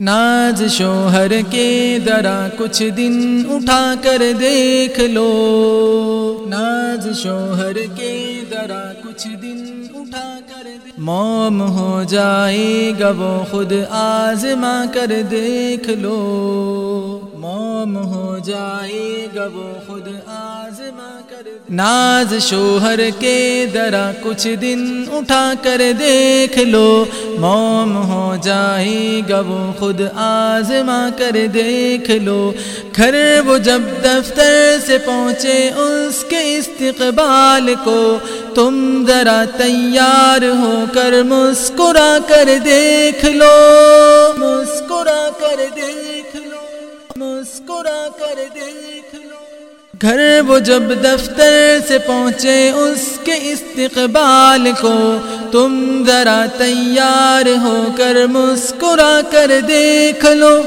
ناز شوہر کے درا کچھ دن اٹھا کر دیکھ لو۔ ناز شوہر کے درا کچھ دن اٹھا کر موم ہو جائے گا وہ خود آزما کر دیکھ لو۔ موم ہو جائے گا وہ خود آزما کر ناز شوہر کے درا کچھ دن اٹھا کر دیکھ لو۔ موم ہو جائے گا وہ خود آزما کر دیکھ لو۔ گھر وہ جب دفتر سے پہنچے اس کے استقبال کو۔ تم ذرا تیار ہو کر مسکرا کر دیکھ لو۔ مسکرا کر دیکھ مسکرا کر دیکھ لو۔ گھر وہ جب دفتر سے پہنچے اس کے استقبال کو، تم ذرا تیار ہو کر مسکرا کر دیکھ لو۔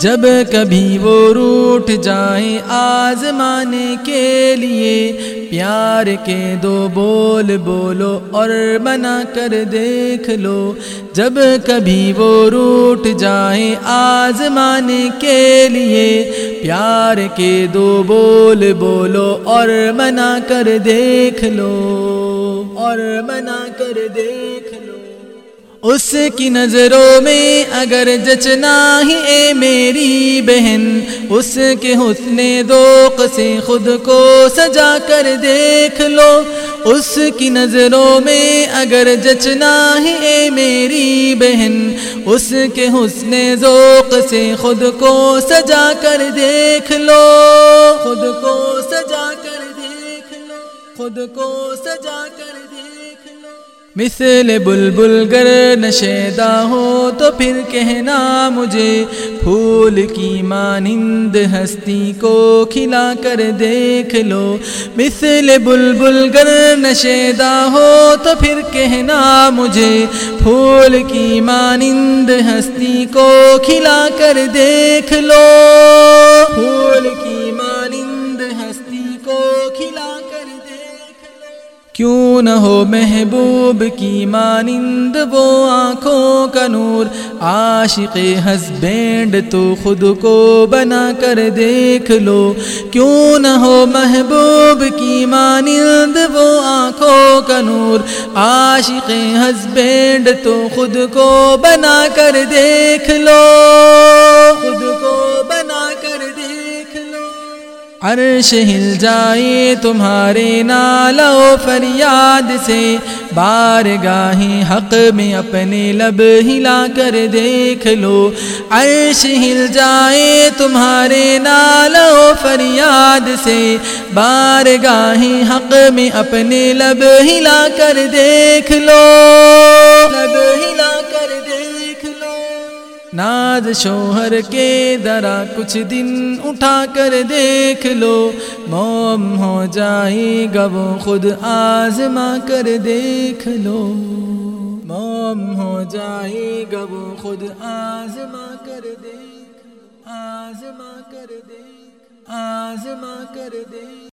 جب کبھی وہ روٹ جائیں آزمانے کے لیے، پیار کے دو بول بولو اور بنا کر دیکھ لو۔ جب کبھی وہ روٹ جائیں آزمانے کے لیے، پیار کے دو بول بولو اور منا کر دیکھ لو۔ اور منا کر دیکھ اس کی نظروں میں اگر جچنا ہی اے میری بہن، اس کے حسن دوق سے خود کو سجا کر دیکھ لو۔ اس کی نظروں میں اگر جچنا ہی اے میری بہن، اس کے حسن ذوق سے خود کو سجا کر دیکھ لو۔ خود کو سجا کر دیکھ لو۔ خود کو سجا کر دیکھ مثل بلبل گر نشیدہ ہو تو پھر کہنا مجھے، پھول کی مانند ہستی کو کھلا کر دیکھ لو۔ مثل بلبل گر نشیدہ ہو تو پھر کہنا مجھے، پھول کی مانند ہستی کو کھلا کر دیکھ لو۔ پھول کی مانند ہستی کو کھلا کر دیکھ کیوں نہ ہو محبوب کی مانند وہ آنکھوں کا نور؟ عاشق ہسبینڈ تو خود کو بنا کر دیکھ لو۔ کیوں نہ ہو محبوب کی مانند وہ آنکھوں کا نور؟ عاشق ہسبینڈ تو خود کو بنا کر دیکھ لو۔ خود عرش ہل جائے تمہارے نالو فریاد سے۔ بار گاہیں حق میں اپنے لب ہلا کر دیکھ لو۔ عرش ہل جائے تمہارے نالو فریاد سے۔ بار گاہیں حق میں اپنے لب ہلا کر دیکھ لو۔ لب ہلا کر دیکھ ناز شوہر کے درا کچھ دن اٹھا کر دیکھ لو موم ہو جائے گا وہ خود آزما کر دیکھ لو موم ہو جائے گا وہ خود آزما کر دیکھ آزما کر دیکھ آزما کر دیکھ